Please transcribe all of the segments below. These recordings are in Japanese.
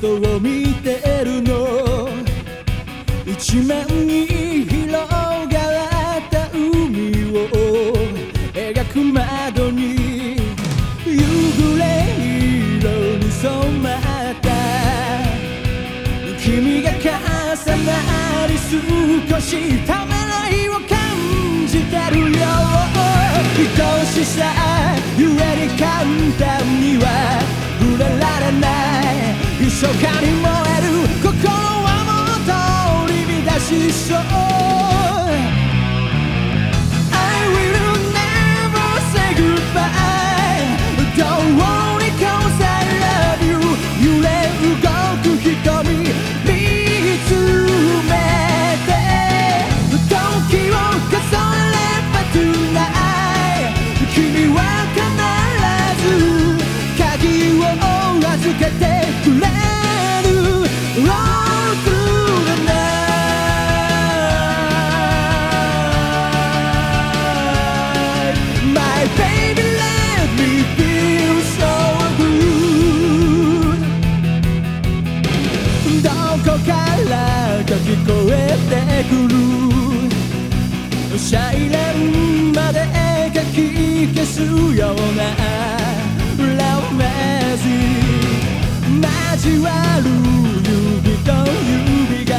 外を見てるの。一面に広がった海を描く窓に夕暮れ色に染まった。君が重なり少しためらいを感じてるよ。愛しさゆえに簡単。密かに燃える心はもっと取り乱しそう。てくるサイレンまで書き消すようなラブメージ交わる指と指が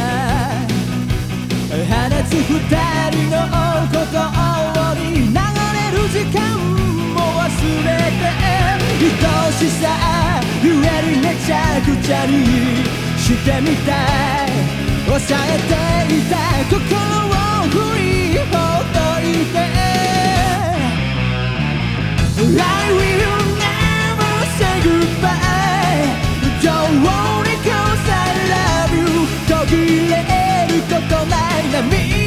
放つ二人のことに流れる時間も忘れて愛しさゆえにめちゃくちゃにしてみたい抑えていた心を振りほどいて I will never say goodbye Don't worry cause I love you 途切れることない波